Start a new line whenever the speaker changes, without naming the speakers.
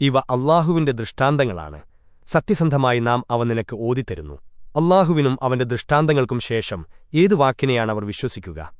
ഇവ അള്ളാഹുവിന്റെ ദൃഷ്ടാന്തങ്ങളാണ്. സത്യസന്ധമായി നാം അവ നിനക്ക് ഓതിത്തരുന്നു. അള്ളാഹുവിനും അവന്റെ ദൃഷ്ടാന്തങ്ങൾക്കും ശേഷം ഏതു വാക്കിനെയാണവർ വിശ്വസിക്കുക?